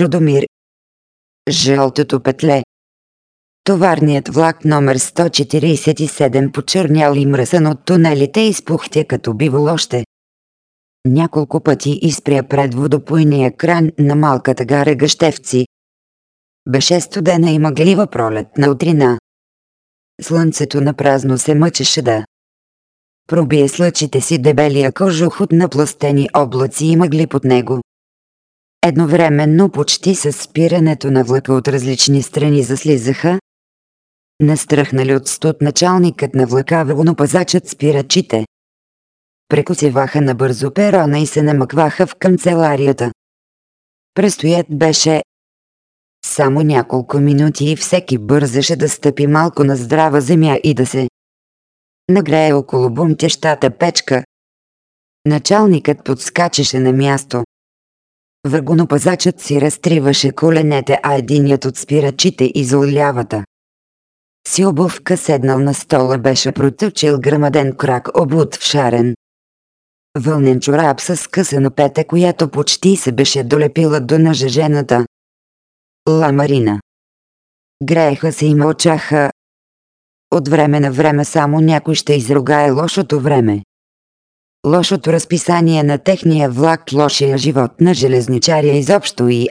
Чудомир. Жълтото петле. Товарният влак номер 147 почернял и мръсан от тунелите изпухтя като биволоще. Няколко пъти изпря пред водопойния кран на малката гара Гъщевци. Беше студена и мъглива пролетна утрина. Слънцето на празно се мъчеше да пробие с лъчите си дебелия кожух от напластени облаци и мъгли под него. Едновременно почти с спирането на влака от различни страни заслизаха. Настръхнали от студ началникът на влака вагонопазачът спирачите. Прекосиваха набързо перона и се намъкваха в канцеларията. Престоят беше само няколко минути и всеки бързаше да стъпи малко на здрава земя и да се нагрее около бумтещата печка. Началникът подскачаше на място. Вагонопазачът си разтриваше коленете, а единият от спирачите изол лявата. Си обувка седнал на стола беше протъчил грамаден крак обут в шарен. Вълнен чорап с скъсана пета, която почти се беше долепила до нажежената. Ламарина. Грееха се и мълчаха. От време на време само някой ще изругае лошото време. Лошото разписание на техния влак, лошия живот на железничария изобщо и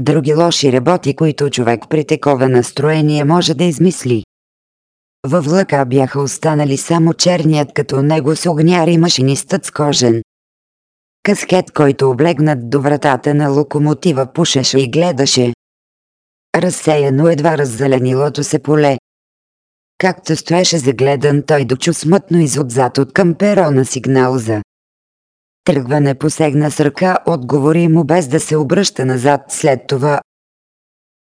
други лоши работи, които човек при такова настроение може да измисли. Във влака бяха останали само черният като него с огняр и машинистът с кожен. Каскет, който облегнат до вратата на локомотива пушеше и гледаше. Разсеяно едва раззеленилото се поле. Както стоеше загледан, той дочу смътно изотзад от към перона сигнал за тръгване посегна с ръка, отговори му без да се обръща назад след това.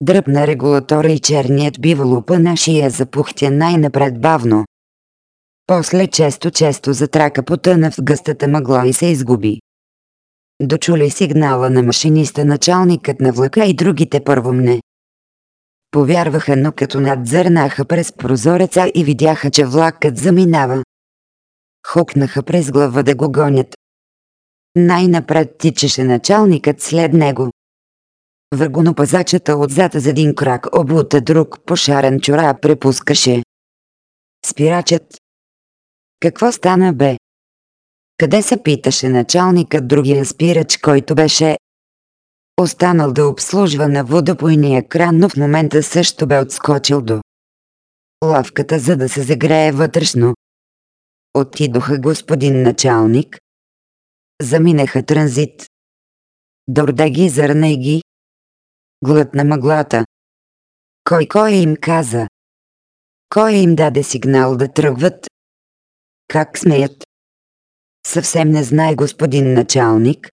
Дръпна регулатора и черният биволупа на шия запухтя най-напред бавно. После често-често затрака потъна в гъстата мъгла и се изгуби. Дочули сигнала на машиниста началникът на влака и другите първомне. Повярваха, но като надзърнаха през прозореца и видяха, че влакът заминава. Хукнаха през глава да го гонят. Най-напред тичаше началникът след него. Вагонопазачата отзад за един крак обута друг пошарен чора препускаше. Спирачът. Какво стана бе? Къде се питаше началникът другия спирач, който беше останал да обслужва на водопойния кран, но в момента също бе отскочил до лавката, за да се загрее вътрешно. Отидоха господин началник. Заминеха транзит. Дорде ги, зърне ги. Глътна мъглата. Кой кой им каза? Кой им даде сигнал да тръгват? Как смеят? Съвсем не знае господин началник.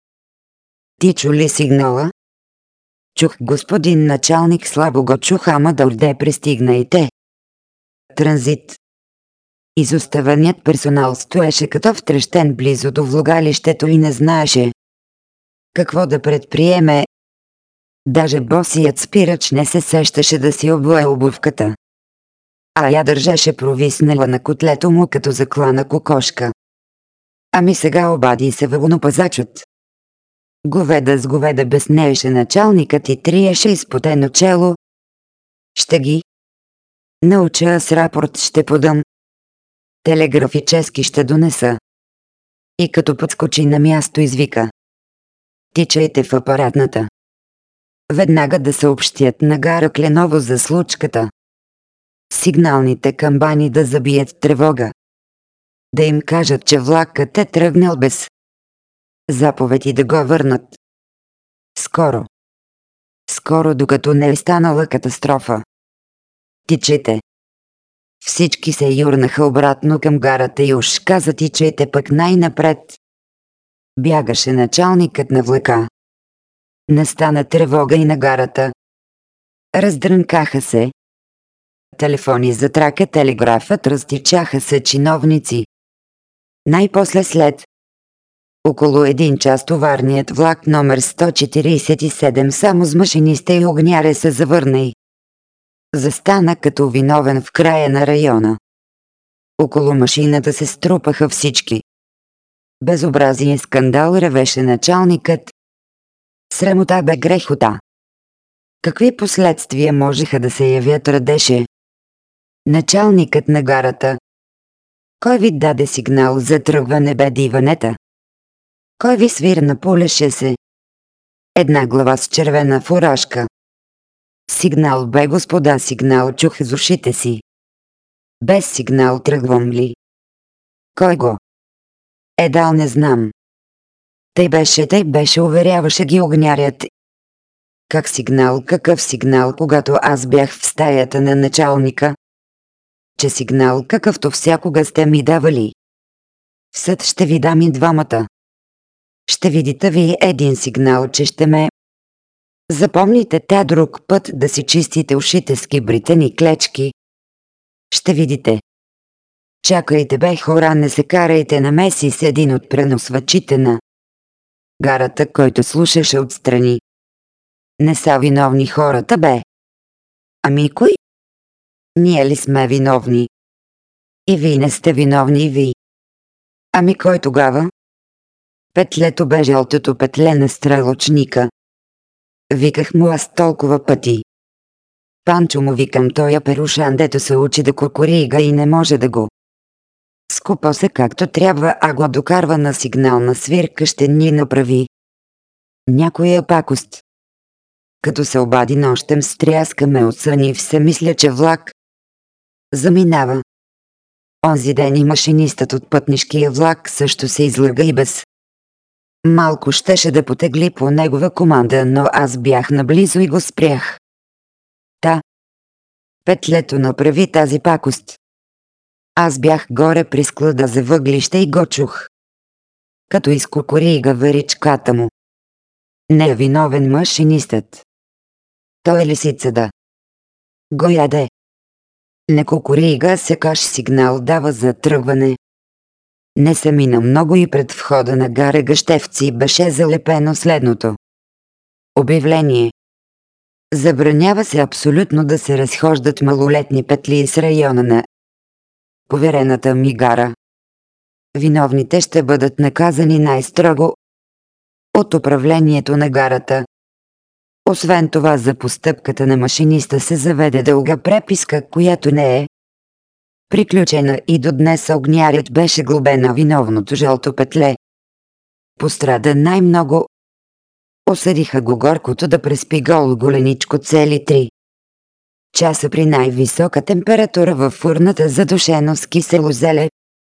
Ти чу ли сигнала? Чух господин началник, слабо го чух, ама дълде пристигна и те. Транзит. Изоставеният персонал стоеше като втрещен близо до влогалището и не знаеше какво да предприеме. Даже босият спирач не се сещаше да си обое обувката. А я държеше провиснала на котлето му като заклана кокошка. Ами сега обади се вагонопазачът. Говеда с говеда безнееше началникът и триеше изпотено чело. Ще ги науча с рапорт ще подам. Телеграфически ще донеса. И като подскочи на място извика. Тичайте в апаратната. Веднага да съобщят на гара Кленово за случката. Сигналните камбани да забият тревога. Да им кажат, че влакът е тръгнал без заповеди да го върнат. Скоро. Скоро, докато не е станала катастрофа. Тичете. Всички се юрнаха обратно към гарата и уж каза тичайте пък най-напред. Бягаше началникът на влака. Настана тревога и на гарата. Раздрънкаха се. Телефони за трака телеграфът разтичаха се чиновници. Най-после след около един час товарният влак номер 147 само с машиниста и огняре се завърна и застана като виновен в края на района. Около машината се струпаха всички. Безобразие скандал ревеше началникът. Срамота бе грехота. Какви последствия можеха да се явят радеше? Началникът на гарата. Кой ви даде сигнал за тръгване бе диванета? Кой ви свирна полеше се? Една глава с червена фуражка. Сигнал бе господа, сигнал чух из ушите си. Без сигнал тръгвам ли? Кой го? Едал не знам. Тъй беше, тъй беше, уверяваше ги огнярят. Как сигнал, какъв сигнал, когато аз бях в стаята на началника? Че сигнал, какъвто всякога сте ми давали. В съд ще ви дам и двамата. Ще видите ви един сигнал, че ще ме... Запомните те друг път да си чистите ушите с кибритени клечки. Ще видите. Чакайте бе хора, не се карайте на меси с един от преносвачите на гарата, който слушаше отстрани. Не са виновни хората, бе. Ами кой? Ние ли сме виновни? И вие не сте виновни и ви. Ами кой тогава? Петлето бе жълтото петле на стрелочника. Виках му аз толкова пъти. Панчо му викам той е перушан, дето се учи да кукурига и не може да го. Скупо се както трябва, а го докарва на сигнална свирка ще ни направи. Някоя пакост. Като се обади нощем стряскаме от съни все мисля, че влак заминава. Онзи ден и машинистът от пътнишкия влак също се излъга и без. Малко щеше да потегли по негова команда, но аз бях наблизо и го спрях. Та. Петлето направи тази пакост. Аз бях горе при склада за въглища и го чух. Като изкукори гаваричката му. Не е виновен машинистът. Той е лисица да. Го яде. Не кукурига се каш сигнал дава за тръгване. Не се мина много и пред входа на гаре Гъщевци беше залепено следното. Обявление. Забранява се абсолютно да се разхождат малолетни петли с района на поверената ми гара. Виновните ще бъдат наказани най-строго от управлението на гарата. Освен това за постъпката на машиниста се заведе дълга преписка, която не е приключена и до днес огнярят беше глобен на виновното жълто петле. Пострада най-много. Осъдиха го горкото да преспи гол голеничко цели три часа при най-висока температура във фурната задушено с кисело зеле.